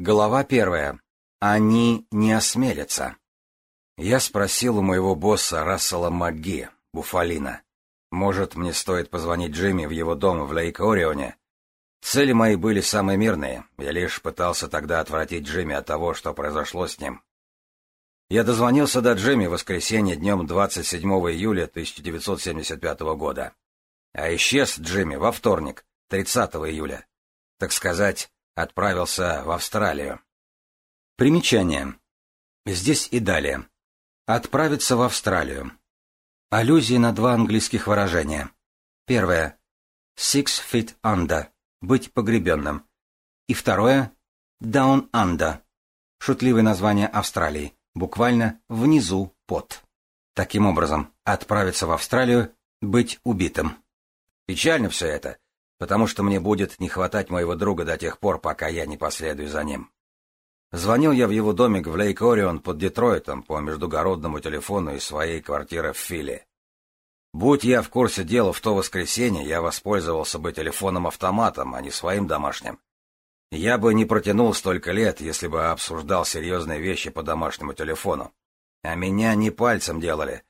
Глава первая. Они не осмелятся. Я спросил у моего босса Рассела Маги, Буфалина. Может, мне стоит позвонить Джимми в его дом в Лейк-Орионе? Цели мои были самые мирные. Я лишь пытался тогда отвратить Джимми от того, что произошло с ним. Я дозвонился до Джимми в воскресенье днем 27 июля 1975 года. А исчез Джимми во вторник, 30 июля. Так сказать, отправился в Австралию. Примечание. Здесь и далее. Отправиться в Австралию. Аллюзии на два английских выражения. Первое. Six feet under. Быть погребенным. И второе. Down under. Шутливое название Австралии. Буквально внизу под. Таким образом, отправиться в Австралию, быть убитым. Печально все это потому что мне будет не хватать моего друга до тех пор, пока я не последую за ним. Звонил я в его домик в Лейк-Орион под Детройтом по междугородному телефону из своей квартиры в Филе. Будь я в курсе дела в то воскресенье, я воспользовался бы телефоном-автоматом, а не своим домашним. Я бы не протянул столько лет, если бы обсуждал серьезные вещи по домашнему телефону. А меня не пальцем делали.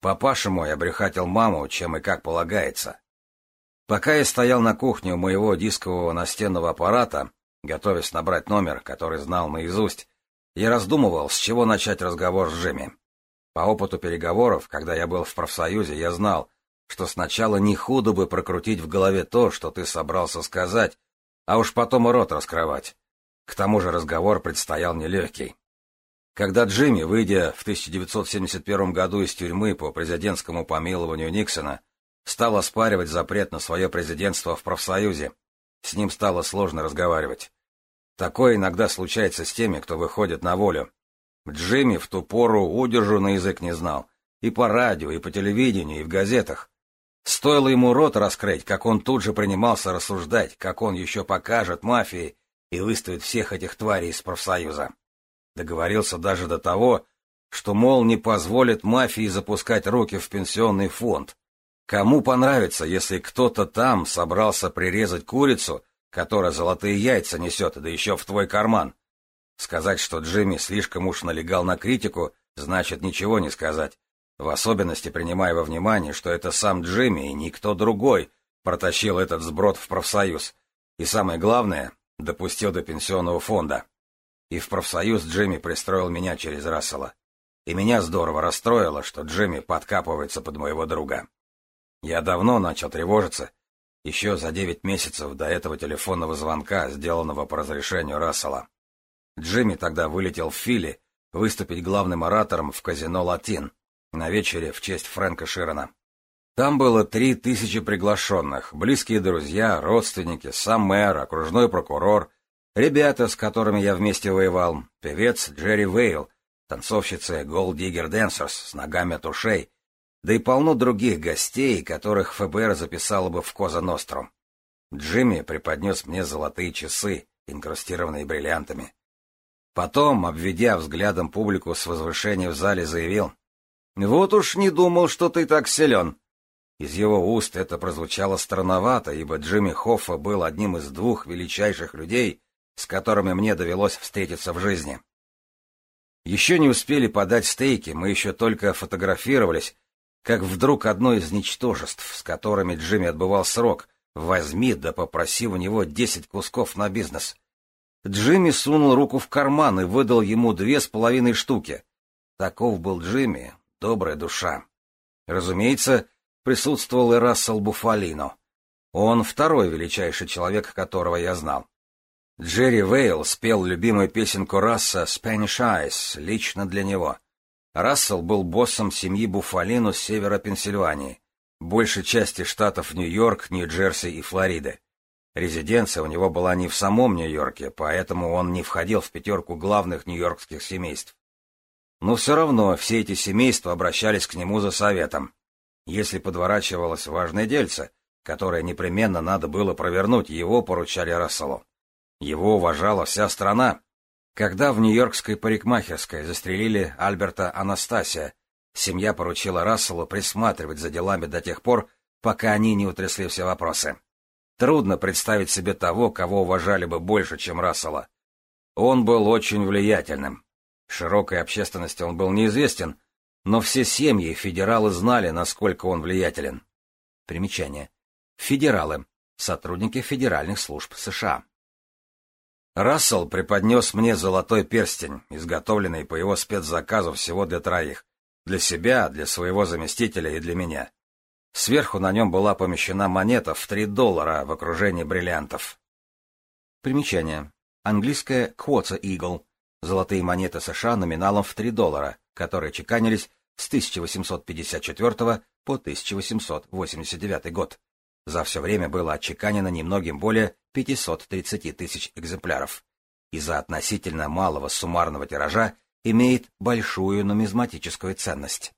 Папаша мой обрехатил маму, чем и как полагается. Пока я стоял на кухне у моего дискового настенного аппарата, готовясь набрать номер, который знал наизусть, я раздумывал, с чего начать разговор с Джимми. По опыту переговоров, когда я был в профсоюзе, я знал, что сначала не худо бы прокрутить в голове то, что ты собрался сказать, а уж потом и рот раскрывать. К тому же разговор предстоял нелегкий. Когда Джимми, выйдя в 1971 году из тюрьмы по президентскому помилованию Никсона, стал оспаривать запрет на свое президентство в профсоюзе. С ним стало сложно разговаривать. Такое иногда случается с теми, кто выходит на волю. Джимми в ту пору удержу на язык не знал. И по радио, и по телевидению, и в газетах. Стоило ему рот раскрыть, как он тут же принимался рассуждать, как он еще покажет мафии и выставит всех этих тварей из профсоюза. Договорился даже до того, что, мол, не позволит мафии запускать руки в пенсионный фонд, Кому понравится, если кто-то там собрался прирезать курицу, которая золотые яйца несет, да еще в твой карман? Сказать, что Джимми слишком уж налегал на критику, значит ничего не сказать. В особенности принимая во внимание, что это сам Джимми и никто другой протащил этот сброд в профсоюз. И самое главное, допустил до пенсионного фонда. И в профсоюз Джимми пристроил меня через Рассела. И меня здорово расстроило, что Джимми подкапывается под моего друга. Я давно начал тревожиться, еще за девять месяцев до этого телефонного звонка, сделанного по разрешению Рассела. Джимми тогда вылетел в Филли выступить главным оратором в казино «Латин» на вечере в честь Фрэнка Широна. Там было три тысячи приглашенных, близкие друзья, родственники, сам мэр, окружной прокурор, ребята, с которыми я вместе воевал, певец Джерри Вейл, танцовщицы Gold Digger Dancers с ногами от ушей — да и полно других гостей, которых ФБР записало бы в Коза Ностром. Джимми преподнес мне золотые часы, инкрустированные бриллиантами. Потом, обведя взглядом публику с возвышения в зале, заявил, «Вот уж не думал, что ты так силен». Из его уст это прозвучало странновато, ибо Джимми Хоффа был одним из двух величайших людей, с которыми мне довелось встретиться в жизни. Еще не успели подать стейки, мы еще только фотографировались, как вдруг одно из ничтожеств, с которыми Джимми отбывал срок, возьми да попроси у него десять кусков на бизнес. Джимми сунул руку в карман и выдал ему две с половиной штуки. Таков был Джимми, добрая душа. Разумеется, присутствовал и Рассел Буфалино. Он второй величайший человек, которого я знал. Джерри Вейл спел любимую песенку Расса «Spanish Eyes» лично для него — Рассел был боссом семьи Буфалино с севера Пенсильвании, большей части штатов Нью-Йорк, Нью-Джерси и Флориды. Резиденция у него была не в самом Нью-Йорке, поэтому он не входил в пятерку главных нью-йоркских семейств. Но все равно все эти семейства обращались к нему за советом. Если подворачивалось важное дельце, которое непременно надо было провернуть, его поручали Расселу. Его уважала вся страна, когда в нью-йоркской парикмахерской застрелили Альберта Анастасия, семья поручила Расселу присматривать за делами до тех пор, пока они не утрясли все вопросы. Трудно представить себе того, кого уважали бы больше, чем Рассела. Он был очень влиятельным. Широкой общественности он был неизвестен, но все семьи федералы знали, насколько он влиятелен. Примечание. Федералы. Сотрудники федеральных служб США. Рассел преподнес мне золотой перстень, изготовленный по его спецзаказу всего для троих. Для себя, для своего заместителя и для меня. Сверху на нем была помещена монета в три доллара в окружении бриллиантов. Примечание. Английская «Quota Eagle» — золотые монеты США номиналом в три доллара, которые чеканились с 1854 по 1889 год. За все время было отчеканено немногим более 530 тысяч экземпляров, из-за относительно малого суммарного тиража имеет большую нумизматическую ценность.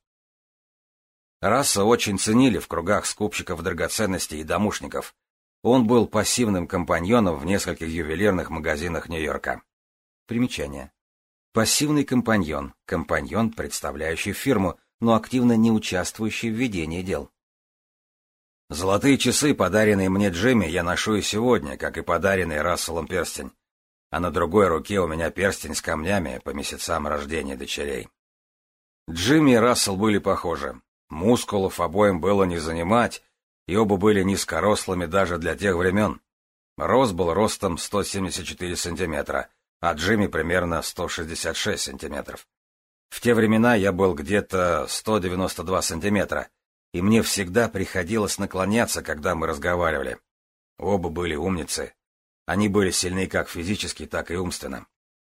Раса очень ценили в кругах скупщиков драгоценностей и домушников. Он был пассивным компаньоном в нескольких ювелирных магазинах Нью-Йорка. Примечание. Пассивный компаньон – компаньон, представляющий фирму, но активно не участвующий в ведении дел. Золотые часы, подаренные мне Джимми, я ношу и сегодня, как и подаренный Расселом перстень. А на другой руке у меня перстень с камнями по месяцам рождения дочерей. Джимми и Рассел были похожи. Мускулов обоим было не занимать, и оба были низкорослыми даже для тех времен. Рос был ростом 174 сантиметра, а Джимми примерно 166 сантиметров. В те времена я был где-то 192 сантиметра — и мне всегда приходилось наклоняться, когда мы разговаривали. Оба были умницы. Они были сильны как физически, так и умственно.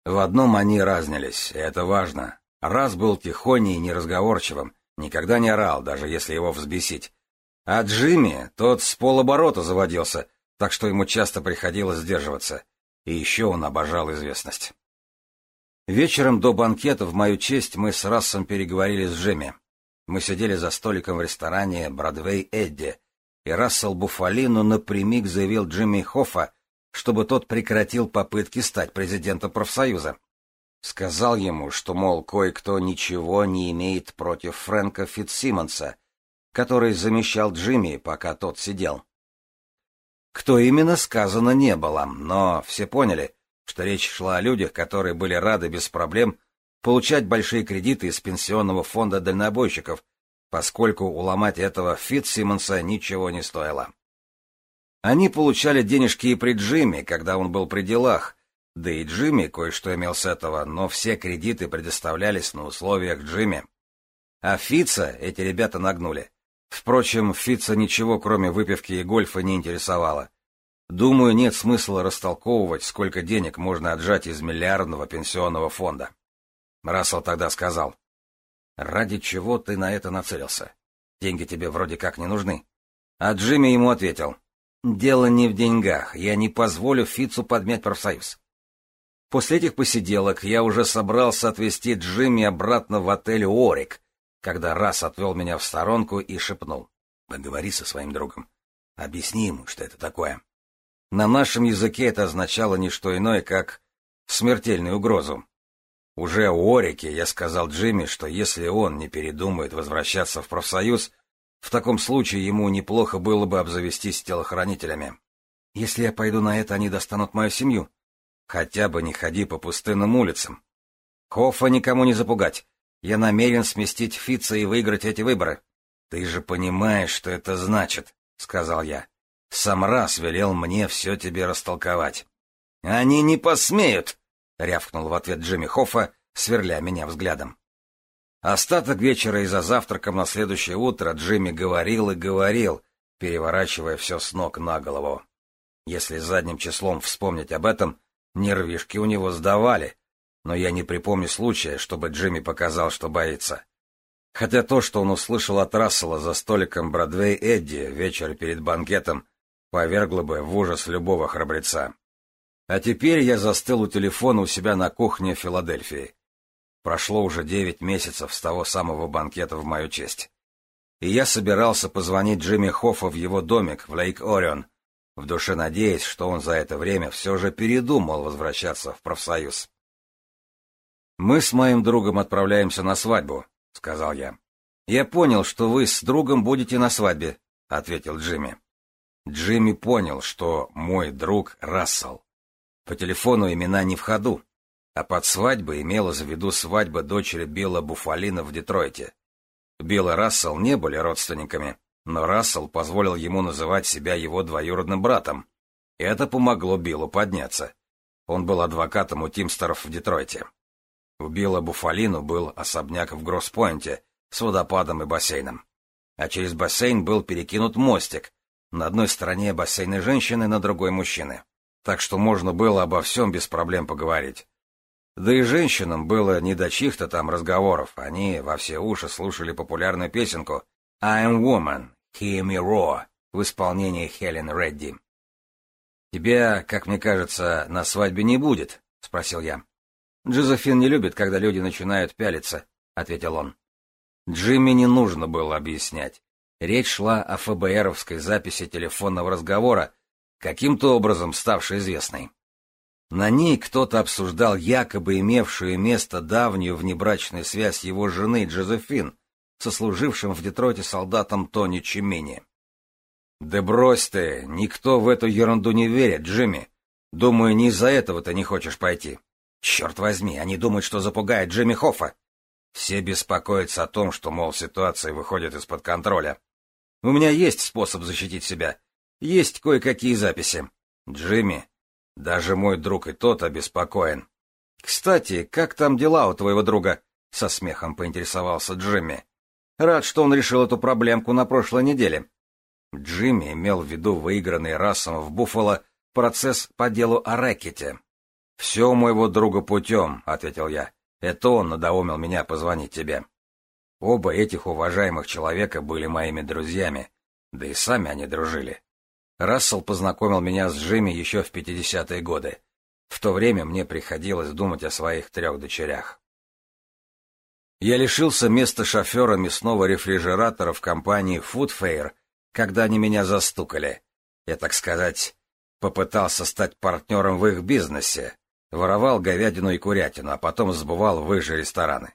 В одном они разнились, и это важно. Раз был тихоней и неразговорчивым, никогда не орал, даже если его взбесить. А Джимми, тот с полоборота заводился, так что ему часто приходилось сдерживаться. И еще он обожал известность. Вечером до банкета в мою честь мы с Рассом переговорили с Джимми. Мы сидели за столиком в ресторане «Бродвей Эдди», и Рассел Буфалину напрямик заявил Джимми Хоффа, чтобы тот прекратил попытки стать президентом профсоюза. Сказал ему, что, мол, кое-кто ничего не имеет против Фрэнка Фитсимонса, который замещал Джимми, пока тот сидел. Кто именно, сказано не было, но все поняли, что речь шла о людях, которые были рады без проблем получать большие кредиты из пенсионного фонда дальнобойщиков, поскольку уломать этого Фит Симмонса ничего не стоило. Они получали денежки и при Джимми, когда он был при делах, да и Джимми кое-что имел с этого, но все кредиты предоставлялись на условиях Джимми. А Фитца эти ребята нагнули. Впрочем, Фитца ничего, кроме выпивки и гольфа, не интересовало. Думаю, нет смысла растолковывать, сколько денег можно отжать из миллиардного пенсионного фонда. Бросал тогда сказал. «Ради чего ты на это нацелился? Деньги тебе вроде как не нужны». А Джимми ему ответил. «Дело не в деньгах. Я не позволю Фицу подмять профсоюз». После этих посиделок я уже собрался отвезти Джимми обратно в отель «Орик», когда раз отвел меня в сторонку и шепнул. «Поговори со своим другом. Объясни ему, что это такое». На нашем языке это означало не что иное, как «смертельную угрозу». Уже Орике я сказал Джимми, что если он не передумает возвращаться в профсоюз, в таком случае ему неплохо было бы обзавестись телохранителями. Если я пойду на это, они достанут мою семью. Хотя бы не ходи по пустынным улицам. Хоффа никому не запугать. Я намерен сместить Фица и выиграть эти выборы. Ты же понимаешь, что это значит, — сказал я. Сам раз велел мне все тебе растолковать. Они не посмеют, — рявкнул в ответ Джимми Хоффа, сверля меня взглядом. Остаток вечера и за завтраком на следующее утро Джимми говорил и говорил, переворачивая все с ног на голову. Если задним числом вспомнить об этом, нервишки у него сдавали, но я не припомню случая, чтобы Джимми показал, что боится. Хотя то, что он услышал от Рассела за столиком Бродвей Эдди вечер перед банкетом, повергло бы в ужас любого храбреца. А теперь я застыл у телефона у себя на кухне Филадельфии. Прошло уже девять месяцев с того самого банкета в мою честь. И я собирался позвонить Джимми Хоффа в его домик в Лейк-Орион, в душе надеясь, что он за это время все же передумал возвращаться в профсоюз. «Мы с моим другом отправляемся на свадьбу», — сказал я. «Я понял, что вы с другом будете на свадьбе», — ответил Джимми. Джимми понял, что мой друг Рассел. По телефону имена не в ходу, а под свадьбой имела в виду свадьба дочери Билла Буфалина в Детройте. Билл и Рассел не были родственниками, но Рассел позволил ему называть себя его двоюродным братом. И это помогло Биллу подняться. Он был адвокатом у Тимстеров в Детройте. У Билла Буфалину был особняк в Гросспойнте с водопадом и бассейном. А через бассейн был перекинут мостик, на одной стороне бассейна женщины, на другой мужчины так что можно было обо всем без проблем поговорить. Да и женщинам было не до чьих-то там разговоров, они во все уши слушали популярную песенку «I'm Woman, Hear Me Roar» в исполнении Хелен Редди. «Тебя, как мне кажется, на свадьбе не будет?» — спросил я. «Джозефин не любит, когда люди начинают пялиться», — ответил он. Джимми не нужно было объяснять. Речь шла о ФБРовской записи телефонного разговора, каким-то образом ставший известной. На ней кто-то обсуждал якобы имевшую место давнюю внебрачную связь его жены Джозефин со служившим в Детройте солдатом Тони Чемени. «Да брось ты, никто в эту ерунду не верит, Джимми. Думаю, не из-за этого ты не хочешь пойти. Черт возьми, они думают, что запугает Джимми Хоффа. Все беспокоятся о том, что, мол, ситуация выходит из-под контроля. У меня есть способ защитить себя, есть кое-какие записи. Джимми, даже мой друг и тот обеспокоен. Кстати, как там дела у твоего друга? Со смехом поинтересовался Джимми. Рад, что он решил эту проблемку на прошлой неделе. Джимми имел в виду выигранный расом в Буффало процесс по делу о рэкете. «Все у моего друга путем», — ответил я. «Это он надоумил меня позвонить тебе». Оба этих уважаемых человека были моими друзьями, да и сами они дружили. Рассел познакомил меня с Джимми еще в 50-е годы. В то время мне приходилось думать о своих трех дочерях. Я лишился места шофера мясного рефрижератора в компании Food Fair, когда они меня застукали. Я, так сказать, попытался стать партнером в их бизнесе, воровал говядину и курятину, а потом сбывал в их же рестораны.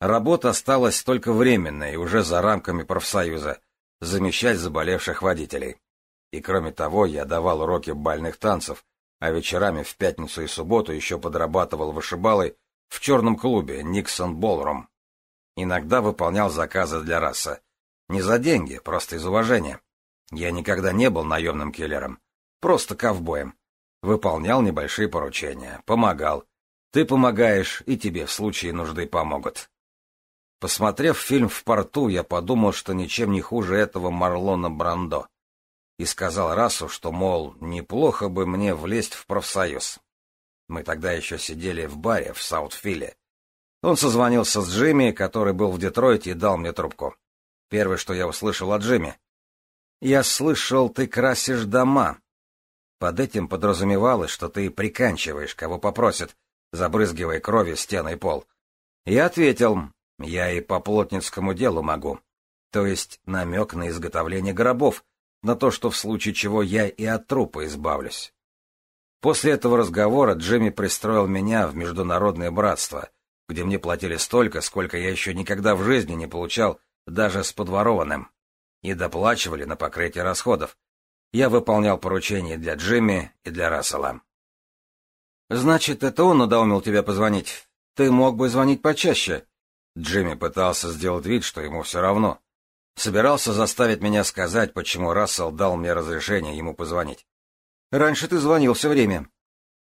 Работа осталась только временной, уже за рамками профсоюза, замещать заболевших водителей. И кроме того, я давал уроки бальных танцев, а вечерами в пятницу и субботу еще подрабатывал вышибалой в черном клубе Никсон Болрум. Иногда выполнял заказы для раса. Не за деньги, просто из уважения. Я никогда не был наемным киллером, просто ковбоем. Выполнял небольшие поручения, помогал. Ты помогаешь, и тебе в случае нужды помогут. Посмотрев фильм «В порту», я подумал, что ничем не хуже этого Марлона Брандо — и сказал Расу, что, мол, неплохо бы мне влезть в профсоюз. Мы тогда еще сидели в баре в Саутфиле. Он созвонился с Джимми, который был в Детройте, и дал мне трубку. Первое, что я услышал от Джимми. «Я слышал, ты красишь дома». Под этим подразумевалось, что ты приканчиваешь, кого попросят, забрызгивая кровью стены и пол. Я ответил, я и по плотницкому делу могу. То есть намек на изготовление гробов, на то, что в случае чего я и от трупа избавлюсь. После этого разговора Джимми пристроил меня в Международное братство, где мне платили столько, сколько я еще никогда в жизни не получал, даже с подворованным. И доплачивали на покрытие расходов. Я выполнял поручения для Джимми и для Рассела. «Значит, это он надоумил тебя позвонить. Ты мог бы звонить почаще». Джимми пытался сделать вид, что ему все равно. Собирался заставить меня сказать, почему Рассел дал мне разрешение ему позвонить. Раньше ты звонил все время.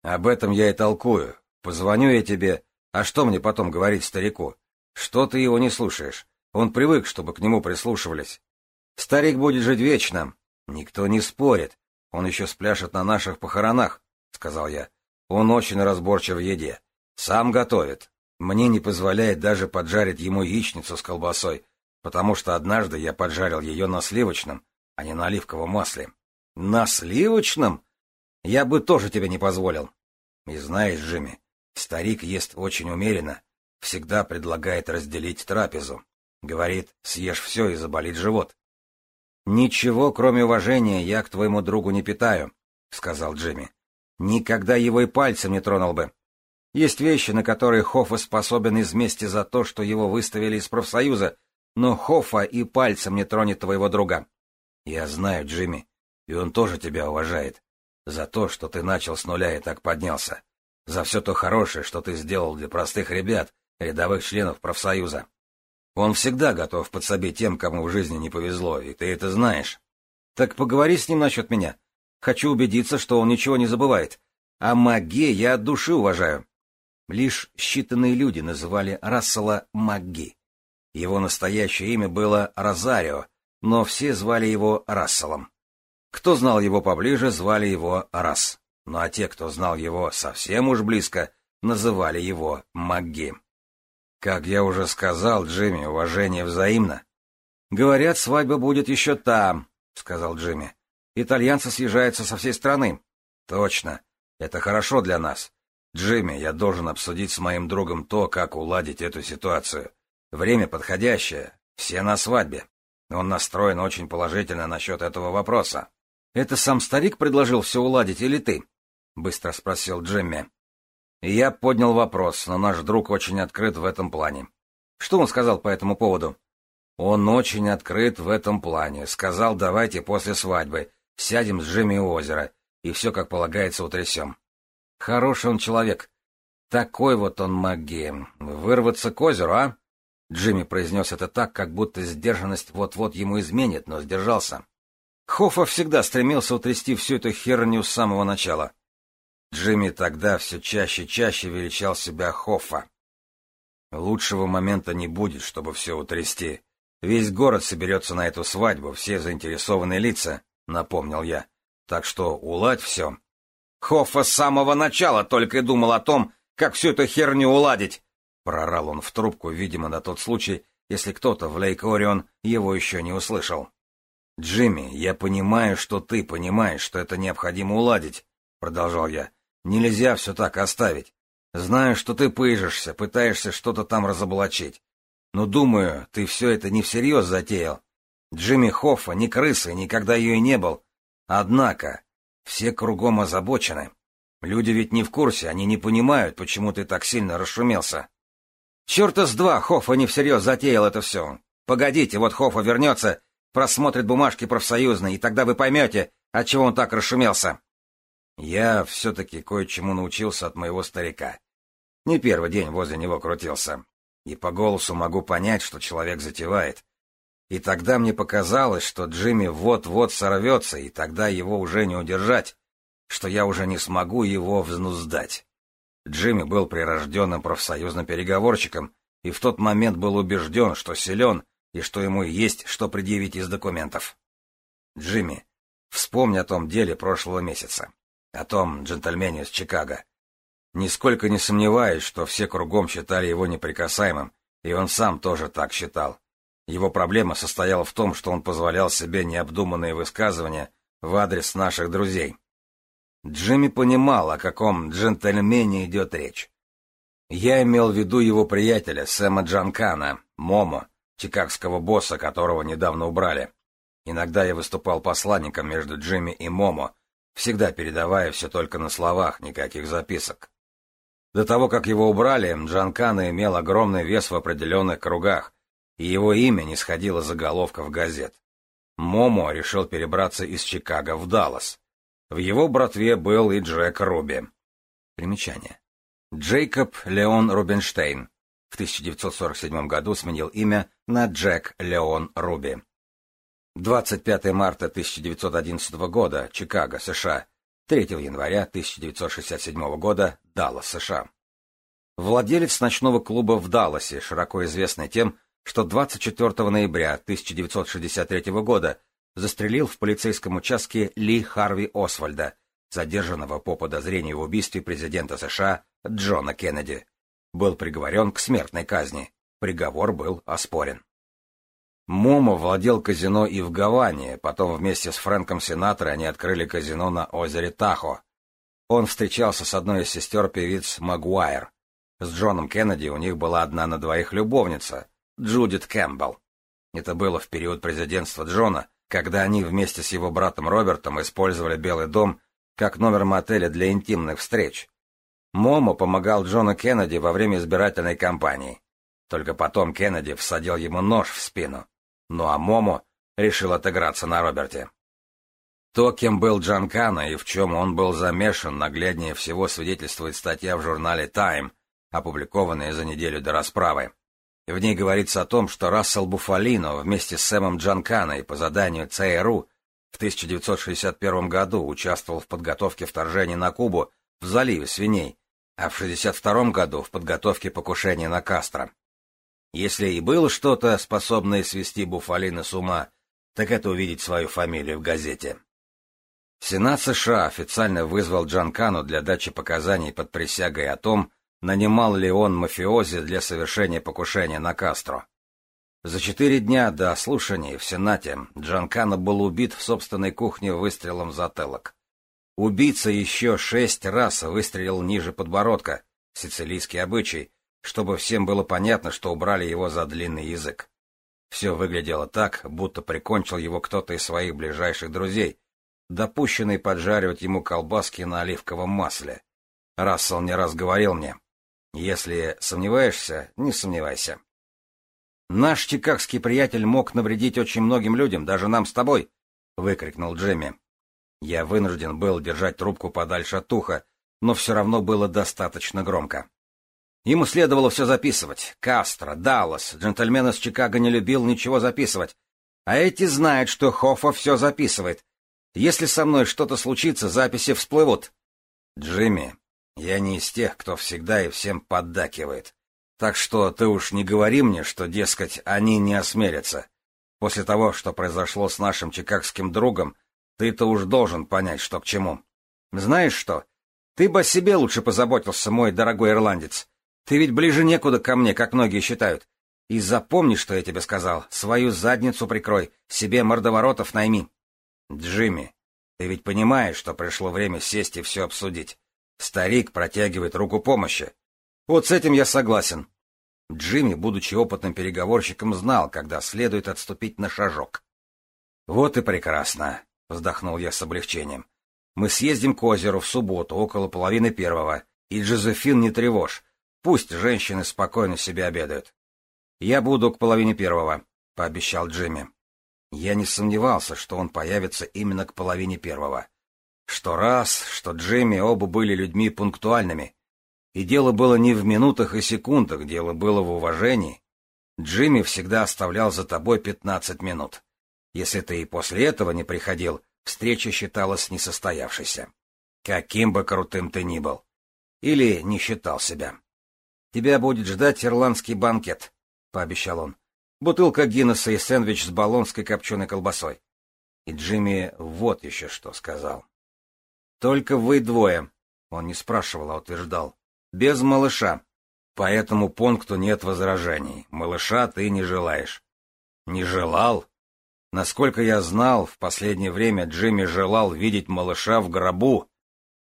Об этом я и толкую. Позвоню я тебе. А что мне потом говорить старику? Что ты его не слушаешь? Он привык, чтобы к нему прислушивались. Старик будет жить вечно. Никто не спорит. Он еще спляшет на наших похоронах, — сказал я. Он очень разборчив в еде. Сам готовит. Мне не позволяет даже поджарить ему яичницу с колбасой, потому что однажды я поджарил ее на сливочном, а не на оливковом масле. На сливочном? Я бы тоже тебе не позволил. И знаешь, Джимми, старик ест очень умеренно, всегда предлагает разделить трапезу. Говорит, съешь все и заболит живот. Ничего, кроме уважения, я к твоему другу не питаю, сказал Джимми. Никогда его и пальцем не тронул бы. Есть вещи, на которые Хоффа способен из мести за то, что его выставили из профсоюза, но Хофа и пальцем не тронет твоего друга. Я знаю, Джимми, и он тоже тебя уважает. За то, что ты начал с нуля и так поднялся. За все то хорошее, что ты сделал для простых ребят, рядовых членов профсоюза. Он всегда готов подсобить тем, кому в жизни не повезло, и ты это знаешь. Так поговори с ним насчет меня. Хочу убедиться, что он ничего не забывает. А маге я от души уважаю. Лишь считанные люди называли Рассела Магги. Его настоящее имя было Розарио, но все звали его Расселом. Кто знал его поближе, звали его Рас, ну а те, кто знал его совсем уж близко, называли его Магги. Как я уже сказал, Джимми, уважение взаимно. Говорят, свадьба будет еще там, сказал Джимми. Итальянцы съезжаются со всей страны. Точно. Это хорошо для нас. Джимми, я должен обсудить с моим другом то, как уладить эту ситуацию. Время подходящее, все на свадьбе. Он настроен очень положительно насчет этого вопроса. «Это сам старик предложил все уладить или ты?» — быстро спросил Джемми. Я поднял вопрос, но наш друг очень открыт в этом плане. Что он сказал по этому поводу? Он очень открыт в этом плане. Сказал, давайте после свадьбы сядем с Джимми у озера и все, как полагается, утрясем. Хороший он человек. Такой вот он магия. Вырваться к озеру, а? Джимми произнес это так, как будто сдержанность вот-вот ему изменит, но сдержался. Хоффа всегда стремился утрясти всю эту херню с самого начала. Джимми тогда все чаще и чаще величал себя Хоффа. Лучшего момента не будет, чтобы все утрясти. Весь город соберется на эту свадьбу, все заинтересованные лица, — напомнил я. Так что уладь все. Хоффа с самого начала только и думал о том, как всю эту херню уладить, Прорал он в трубку, видимо, на тот случай, если кто-то в Лейк-Орион его еще не услышал. «Джимми, я понимаю, что ты понимаешь, что это необходимо уладить», — продолжал я. «Нельзя все так оставить. Знаю, что ты пыжишься, пытаешься что-то там разоблачить. Но думаю, ты все это не всерьез затеял. Джимми Хоффа не крысы, никогда ее и не был. Однако, все кругом озабочены. Люди ведь не в курсе, они не понимают, почему ты так сильно расшумелся. Черта с два Хоффа не всерьез затеял это все. Погодите, вот Хоффа вернется, просмотрит бумажки профсоюзные, и тогда вы поймете, отчего он так расшумелся. Я все-таки кое-чему научился от моего старика. Не первый день возле него крутился. И по голосу могу понять, что человек затевает. И тогда мне показалось, что Джимми вот-вот сорвется, и тогда его уже не удержать, что я уже не смогу его взнуздать. Джимми был прирожденным профсоюзным переговорщиком и в тот момент был убежден, что силен и что ему есть что предъявить из документов. Джимми, вспомни о том деле прошлого месяца, о том джентльмене из Чикаго. Нисколько не сомневаюсь, что все кругом считали его неприкасаемым, и он сам тоже так считал. Его проблема состояла в том, что он позволял себе необдуманные высказывания в адрес наших друзей, Джимми понимал, о каком джентльмене идет речь. Я имел в виду его приятеля, Сэма Джанкана, Момо, чикагского босса, которого недавно убрали. Иногда я выступал посланником между Джимми и Момо, всегда передавая все только на словах, никаких записок. До того, как его убрали, Джанкана имел огромный вес в определенных кругах, и его имя не сходило с газет. Момо решил перебраться из Чикаго в Даллас. В его братве был и Джек Руби. Примечание. Джейкоб Леон Рубинштейн. В 1947 году сменил имя на Джек Леон Руби. 25 марта 1911 года, Чикаго, США. 3 января 1967 года, Даллас, США. Владелец ночного клуба в Далласе, широко известный тем, что 24 ноября 1963 года застрелил в полицейском участке Ли Харви Освальда, задержанного по подозрению в убийстве президента США Джона Кеннеди. Был приговорен к смертной казни. Приговор был оспорен. Момо владел казино и в Гаване, потом вместе с Фрэнком Синатрой они открыли казино на озере Тахо. Он встречался с одной из сестер певиц Магуайр. С Джоном Кеннеди у них была одна на двоих любовница, Джудит Кэмпбелл. Это было в период президентства Джона, когда они вместе с его братом Робертом использовали Белый дом как номер мотеля для интимных встреч. Момо помогал Джону Кеннеди во время избирательной кампании. Только потом Кеннеди всадил ему нож в спину. Ну а Момо решил отыграться на Роберте. То, кем был Джанкана и в чем он был замешан, нагляднее всего свидетельствует статья в журнале Time, опубликованная за неделю до расправы. В ней говорится о том, что Рассел Буфалино вместе с Сэмом Джанканой по заданию ЦРУ в 1961 году участвовал в подготовке вторжения на Кубу в заливе свиней, а в 1962 году в подготовке покушения на Кастро. Если и было что-то, способное свести Буфалино с ума, так это увидеть свою фамилию в газете. Сенат США официально вызвал Джанкану для дачи показаний под присягой о том, нанимал ли он мафиози для совершения покушения на Кастро. За четыре дня до слушаний в Сенате Джанкана был убит в собственной кухне выстрелом в затылок. Убийца еще шесть раз выстрелил ниже подбородка, сицилийский обычай, чтобы всем было понятно, что убрали его за длинный язык. Все выглядело так, будто прикончил его кто-то из своих ближайших друзей, допущенный поджаривать ему колбаски на оливковом масле. Рассел не раз говорил мне, если сомневаешься, не сомневайся. Наш чикагский приятель мог навредить очень многим людям, даже нам с тобой, выкрикнул Джимми. Я вынужден был держать трубку подальше от уха, но все равно было достаточно громко. Ему следовало все записывать. Кастро, Даллас, джентльмен из Чикаго не любил ничего записывать. А эти знают, что Хоффа все записывает. Если со мной что-то случится, записи всплывут. Джимми, я не из тех, кто всегда и всем поддакивает. Так что ты уж не говори мне, что, дескать, они не осмелятся. После того, что произошло с нашим чикагским другом, ты-то уж должен понять, что к чему. Знаешь что? Ты бы о себе лучше позаботился, мой дорогой ирландец. Ты ведь ближе некуда ко мне, как многие считают. И запомни, что я тебе сказал. Свою задницу прикрой, себе мордоворотов найми. Джимми, ты ведь понимаешь, что пришло время сесть и все обсудить. Старик протягивает руку помощи. Вот с этим я согласен. Джимми, будучи опытным переговорщиком, знал, когда следует отступить на шажок. Вот и прекрасно, вздохнул я с облегчением. Мы съездим к озеру в субботу около половины первого, и Джозефин не тревожь. Пусть женщины спокойно себе обедают. Я буду к половине первого, пообещал Джимми. Я не сомневался, что он появится именно к половине первого что раз, что Джимми оба были людьми пунктуальными. И дело было не в минутах и секундах, дело было в уважении. Джимми всегда оставлял за тобой 15 минут. Если ты и после этого не приходил, встреча считалась несостоявшейся. Каким бы крутым ты ни был. Или не считал себя. «Тебя будет ждать ирландский банкет», — пообещал он. «Бутылка Гиннесса и сэндвич с болонской копченой колбасой». И Джимми вот еще что сказал. Только вы двое. Он не спрашивал, а утверждал. Без малыша. По этому пункту нет возражений. Малыша ты не желаешь. Не желал? Насколько я знал, в последнее время Джимми желал видеть малыша в гробу.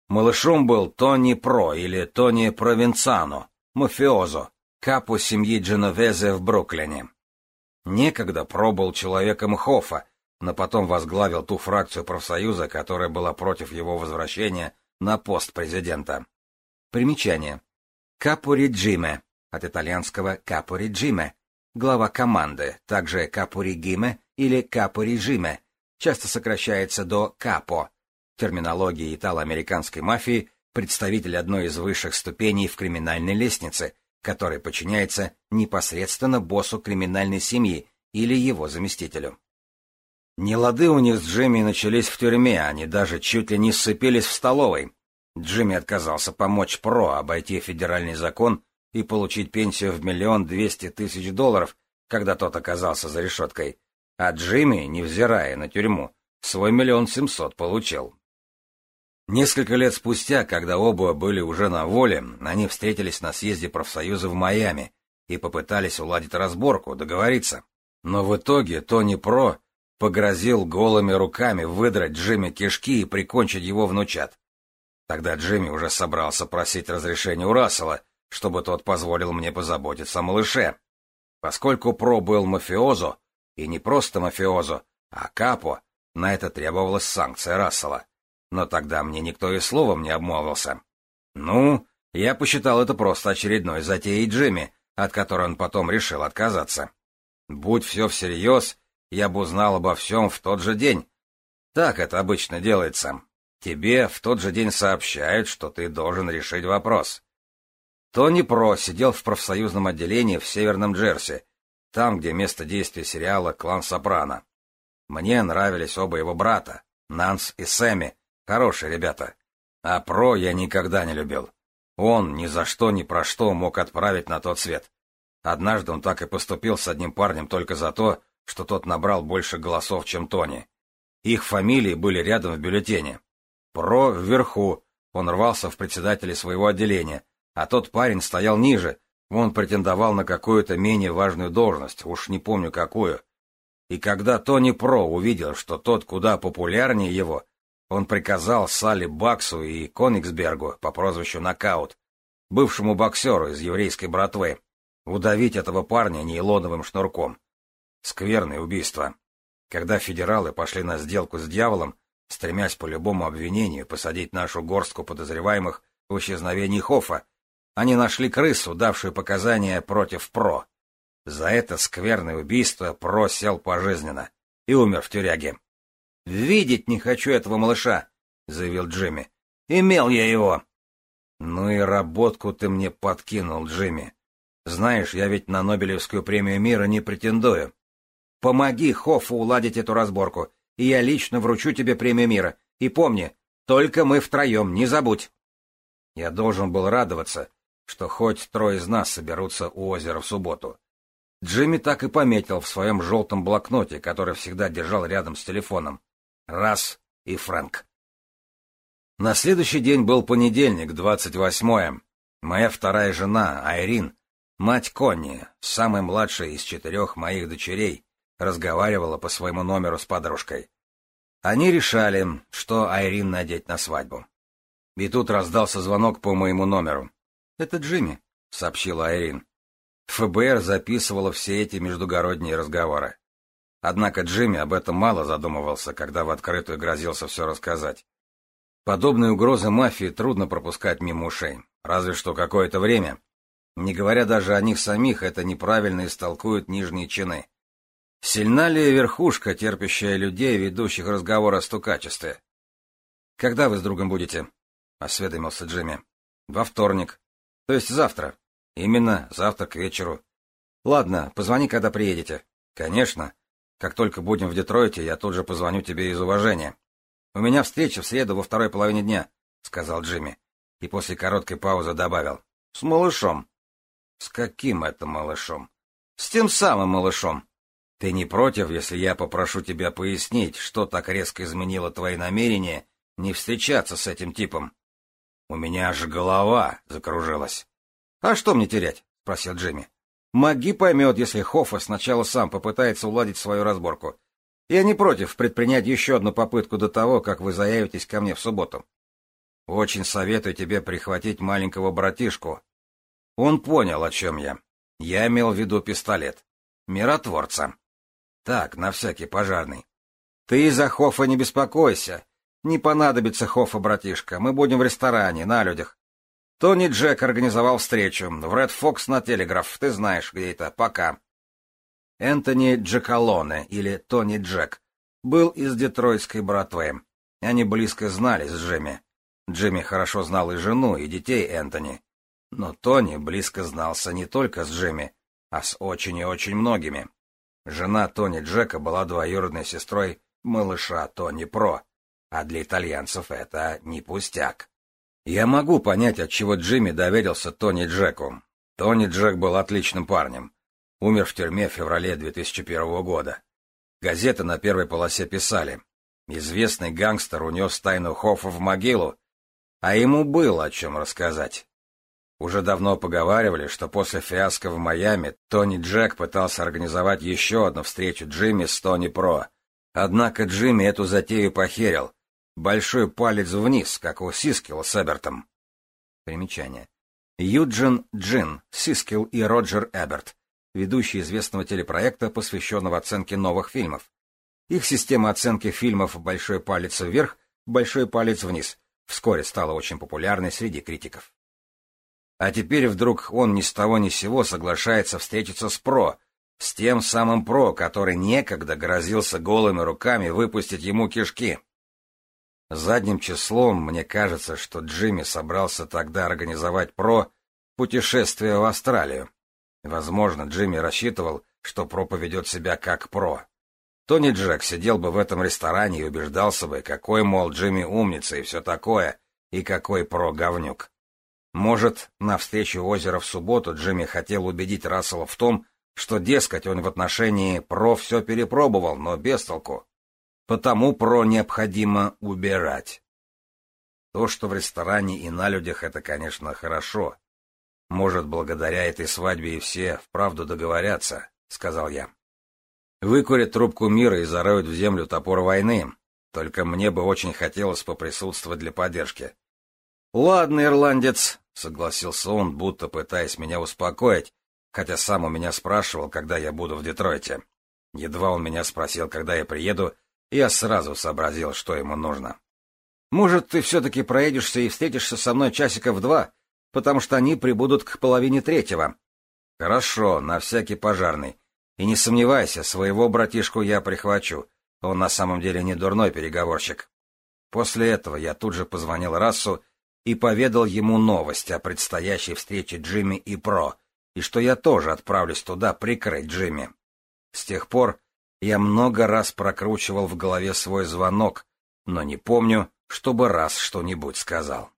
Малышом был Тони Про или Тони Провинцано, мафиозо, капу семьи Дженовезе в Бруклине. Некогда Про был человеком Хофа, но потом возглавил ту фракцию профсоюза, которая была против его возвращения на пост президента. Примечание. Капуриджиме, от итальянского капуриджиме, глава команды, также капуригиме или капурижиме, часто сокращается до капо. В терминологии итало-американской мафии представитель одной из высших ступеней в криминальной лестнице, который подчиняется непосредственно боссу криминальной семьи или его заместителю. Нелады у них с Джимми начались в тюрьме, они даже чуть ли не сцепились в столовой. Джимми отказался помочь ПРО обойти федеральный закон и получить пенсию в миллион двести тысяч долларов, когда тот оказался за решеткой. А Джимми, невзирая на тюрьму, свой миллион семьсот получил. Несколько лет спустя, когда оба были уже на воле, они встретились на съезде профсоюза в Майами и попытались уладить разборку, договориться. Но в итоге Тони Про погрозил голыми руками выдрать Джимми кишки и прикончить его внучат. Тогда Джимми уже собрался просить разрешения у Рассела, чтобы тот позволил мне позаботиться о малыше. Поскольку Про был мафиозо, и не просто мафиозо, а капо, на это требовалась санкция Рассела. Но тогда мне никто и словом не обмолвился. Ну, я посчитал это просто очередной затеей Джимми, от которой он потом решил отказаться. Будь все всерьез, я бы узнал обо всем в тот же день. Так это обычно делается. Тебе в тот же день сообщают, что ты должен решить вопрос. Тони Про сидел в профсоюзном отделении в Северном Джерси, там, где место действия сериала «Клан Сопрано». Мне нравились оба его брата, Нанс и Сэмми, хорошие ребята. А Про я никогда не любил. Он ни за что, ни про что мог отправить на тот свет. Однажды он так и поступил с одним парнем только за то, что тот набрал больше голосов, чем Тони. Их фамилии были рядом в бюллетене. Про вверху, он рвался в председателе своего отделения, а тот парень стоял ниже, он претендовал на какую-то менее важную должность, уж не помню какую. И когда Тони Про увидел, что тот куда популярнее его, он приказал Салли Баксу и Кониксбергу по прозвищу Нокаут, бывшему боксеру из еврейской братвы, удавить этого парня нейлоновым шнурком. Скверное убийство. Когда федералы пошли на сделку с дьяволом, стремясь по любому обвинению посадить нашу горстку подозреваемых в исчезновении Хофа, они нашли крысу, давшую показания против ПРО. За это скверное убийство ПРО сел пожизненно и умер в тюряге. «Видеть не хочу этого малыша», — заявил Джимми. «Имел я его». «Ну и работку ты мне подкинул, Джимми. Знаешь, я ведь на Нобелевскую премию мира не претендую. Помоги Хоффу уладить эту разборку, и я лично вручу тебе премию мира. И помни, только мы втроем, не забудь. Я должен был радоваться, что хоть трое из нас соберутся у озера в субботу. Джимми так и пометил в своем желтом блокноте, который всегда держал рядом с телефоном. Раз и Фрэнк. На следующий день был понедельник, 28-е. Моя вторая жена, Айрин, мать Конни, самая младшая из четырех моих дочерей, разговаривала по своему номеру с подружкой. Они решали, что Айрин надеть на свадьбу. И тут раздался звонок по моему номеру. «Это Джимми», — сообщила Айрин. ФБР записывало все эти междугородние разговоры. Однако Джимми об этом мало задумывался, когда в открытую грозился все рассказать. Подобные угрозы мафии трудно пропускать мимо ушей, разве что какое-то время. Не говоря даже о них самих, это неправильно истолкуют нижние чины. Сильна ли верхушка, терпящая людей, ведущих разговора с тукачесты? Когда вы с другом будете? Осведомился Джимми. Во вторник. То есть завтра. Именно завтра к вечеру. Ладно, позвони, когда приедете. Конечно. Как только будем в Детройте, я тут же позвоню тебе из уважения. У меня встреча в среду во второй половине дня, сказал Джимми. И после короткой паузы добавил. С малышом. С каким это малышом? С тем самым малышом. Ты не против, если я попрошу тебя пояснить, что так резко изменило твои намерения не встречаться с этим типом? У меня аж голова закружилась. — А что мне терять? — спросил Джимми. — Маги поймет, если Хоффа сначала сам попытается уладить свою разборку. Я не против предпринять еще одну попытку до того, как вы заявитесь ко мне в субботу. Очень советую тебе прихватить маленького братишку. Он понял, о чем я. Я имел в виду пистолет. Миротворца. Так, на всякий пожарный. Ты за Хофа не беспокойся. Не понадобится Хофа, братишка. Мы будем в ресторане, на людях. Тони Джек организовал встречу. В Ред Фокс на телеграф. Ты знаешь, где это. Пока. Энтони Джекалоне, или Тони Джек, был из детройтской братвы. Они близко знали с Джимми. Джимми хорошо знал и жену, и детей Энтони. Но Тони близко знался не только с Джимми, а с очень и очень многими. Жена Тони Джека была двоюродной сестрой малыша Тони Про, а для итальянцев это не пустяк. Я могу понять, отчего Джимми доверился Тони Джеку. Тони Джек был отличным парнем. Умер в тюрьме в феврале 2001 года. Газеты на первой полосе писали. Известный гангстер унес тайну Хоффа в могилу, а ему было о чем рассказать. Уже давно поговаривали, что после фиаско в Майами Тони Джек пытался организовать еще одну встречу Джимми с Тони Про. Однако Джимми эту затею похерил. Большой палец вниз, как у Сискила с Эбертом. Примечание. Юджин Джин, Сискил и Роджер Эберт, ведущие известного телепроекта, посвященного оценке новых фильмов. Их система оценки фильмов «Большой палец вверх», «Большой палец вниз» вскоре стала очень популярной среди критиков. А теперь вдруг он ни с того ни с сего соглашается встретиться с Про, с тем самым Про, который некогда грозился голыми руками выпустить ему кишки. Задним числом мне кажется, что Джимми собрался тогда организовать Про путешествие в Австралию. Возможно, Джимми рассчитывал, что Про поведет себя как Про. Тони Джек сидел бы в этом ресторане и убеждался бы, какой, мол, Джимми умница и все такое, и какой Про говнюк. Может, на встрече озера в субботу Джимми хотел убедить Рассела в том, что, дескать, он в отношении Про все перепробовал, но без толку. Потому Про необходимо убирать. То, что в ресторане и на людях, это, конечно, хорошо. Может, благодаря этой свадьбе и все вправду договорятся, — сказал я. Выкурят трубку мира и зароют в землю топор войны. Только мне бы очень хотелось поприсутствовать для поддержки. «Ладно, ирландец», — согласился он, будто пытаясь меня успокоить, хотя сам у меня спрашивал, когда я буду в Детройте. Едва он меня спросил, когда я приеду, я сразу сообразил, что ему нужно. «Может, ты все-таки проедешься и встретишься со мной часиков два, потому что они прибудут к половине третьего». «Хорошо, на всякий пожарный. И не сомневайся, своего братишку я прихвачу. Он на самом деле не дурной переговорщик». После этого я тут же позвонил Рассу и поведал ему новость о предстоящей встрече Джимми и Про, и что я тоже отправлюсь туда прикрыть Джимми. С тех пор я много раз прокручивал в голове свой звонок, но не помню, чтобы раз что-нибудь сказал.